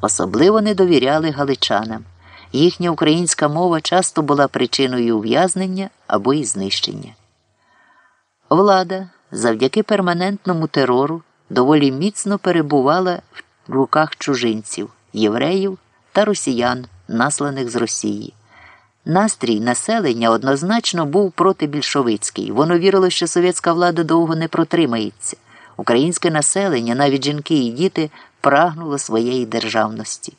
Особливо не довіряли галичанам. Їхня українська мова часто була причиною ув'язнення або і знищення. Влада завдяки перманентному терору доволі міцно перебувала в руках чужинців, євреїв та росіян, насланих з Росії. Настрій населення однозначно був протибільшовицький. Воно вірило, що совєтська влада довго не протримається. Українське населення, навіть жінки і діти, прагнуло своєї державності.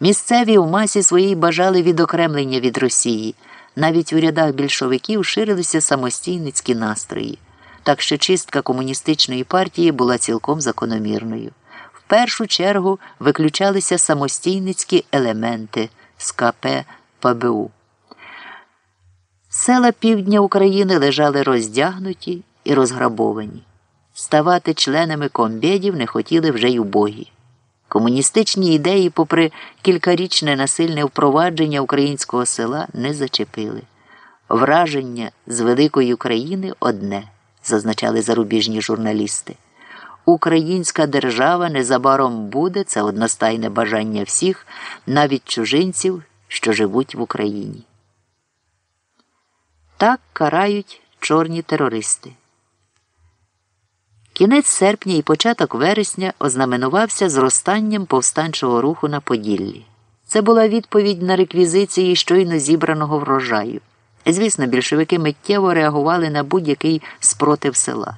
Місцеві в масі своїй бажали відокремлення від Росії. Навіть у рядах більшовиків ширилися самостійницькі настрої, так що чистка комуністичної партії була цілком закономірною. В першу чергу виключалися самостійницькі елементи з КП ПБУ. Села півдня України лежали роздягнуті і розграбовані. Ставати членами комбедів не хотіли вже й убогі. Комуністичні ідеї, попри кількарічне насильне впровадження українського села, не зачепили. Враження з великої країни одне, зазначали зарубіжні журналісти. Українська держава незабаром буде це одностайне бажання всіх, навіть чужинців, що живуть в Україні. Так карають чорні терористи. Кінець серпня і початок вересня ознаменувався зростанням повстанчого руху на Поділлі. Це була відповідь на реквізиції щойно зібраного врожаю. Звісно, більшовики миттєво реагували на будь-який спротив села.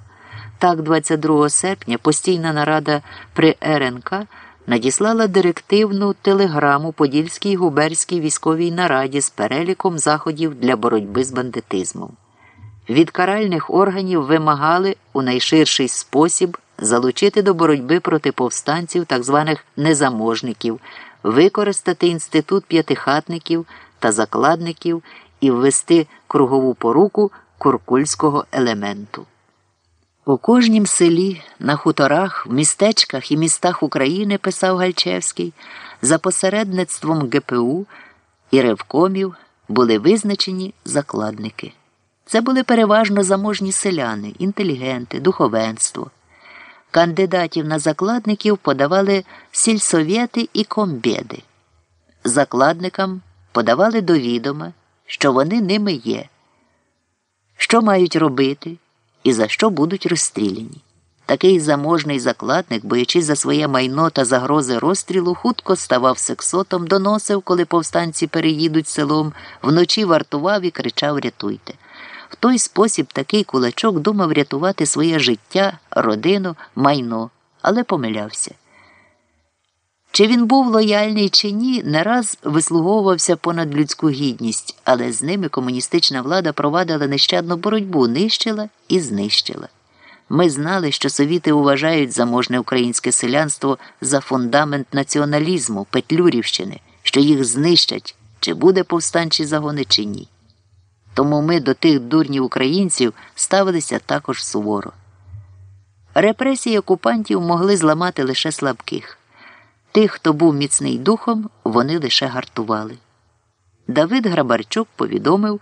Так, 22 серпня постійна нарада при РНК надіслала директивну телеграму Подільській губерській військовій нараді з переліком заходів для боротьби з бандитизмом. Від каральних органів вимагали у найширший спосіб залучити до боротьби проти повстанців так званих незаможників, використати інститут п'ятихатників та закладників і ввести кругову поруку куркульського елементу. У кожнім селі, на хуторах, в містечках і містах України, писав Гальчевський, за посередництвом ГПУ і ревкомів були визначені закладники. Це були переважно заможні селяни, інтелігенти, духовенство. Кандидатів на закладників подавали сільсовєти і комбеди. Закладникам подавали до відома, що вони ними є, що мають робити і за що будуть розстріляні. Такий заможний закладник, боячись за своє майно та загрози розстрілу, хутко ставав сексотом, доносив, коли повстанці переїдуть селом, вночі вартував і кричав Рятуйте. В той спосіб такий кулачок думав рятувати своє життя, родину, майно, але помилявся. Чи він був лояльний чи ні, не раз вислуговувався понад людську гідність, але з ними комуністична влада провадила нещадну боротьбу, нищила і знищила. Ми знали, що совіти вважають заможне українське селянство за фундамент націоналізму, Петлюрівщини, що їх знищать, чи буде повстанчі загони, чи ні. Тому ми до тих дурнів українців ставилися також суворо. Репресії окупантів могли зламати лише слабких. Тих, хто був міцний духом, вони лише гартували. Давид Грабарчук повідомив,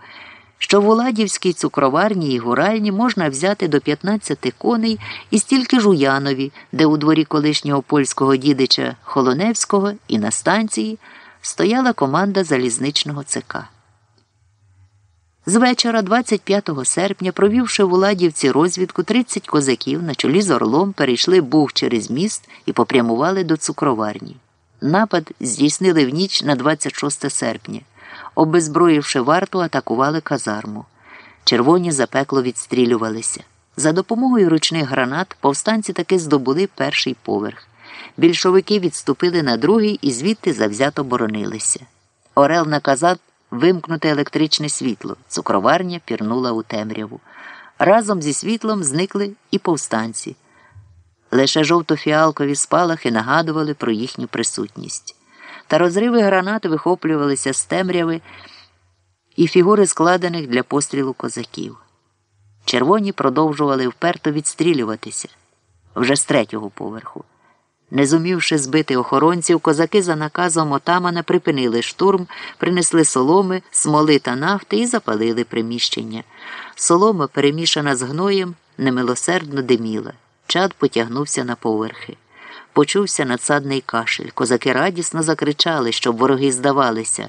що в Уладівській цукроварні і гуральні можна взяти до 15 коней і стільки ж у Янові, де у дворі колишнього польського дідича Холоневського і на станції стояла команда залізничного ЦК. З вечора, 25 серпня, провівши в Уладівці розвідку, 30 козаків на чолі з орлом перейшли Буг через міст і попрямували до цукроварні. Напад здійснили в ніч на 26 серпня. Обезброївши варту, атакували казарму. Червоні запекло відстрілювалися. За допомогою ручних гранат повстанці таки здобули перший поверх. Більшовики відступили на другий і звідти завзято боронилися. Орел наказав вимкнути електричне світло. Цукроварня пірнула у темряву. Разом зі світлом зникли і повстанці. Лише жовто-фіалкові спалахи нагадували про їхню присутність. Та розриви гранат вихоплювалися з темряви і фігури складених для пострілу козаків. Червоні продовжували вперто відстрілюватися вже з третього поверху. Не зумівши збити охоронців, козаки за наказом отамана припинили штурм, принесли соломи, смоли та нафти і запалили приміщення. Солома, перемішана з гноєм, немилосердно диміла. Чад потягнувся на поверхи. Почувся надсадний кашель. Козаки радісно закричали, щоб вороги здавалися.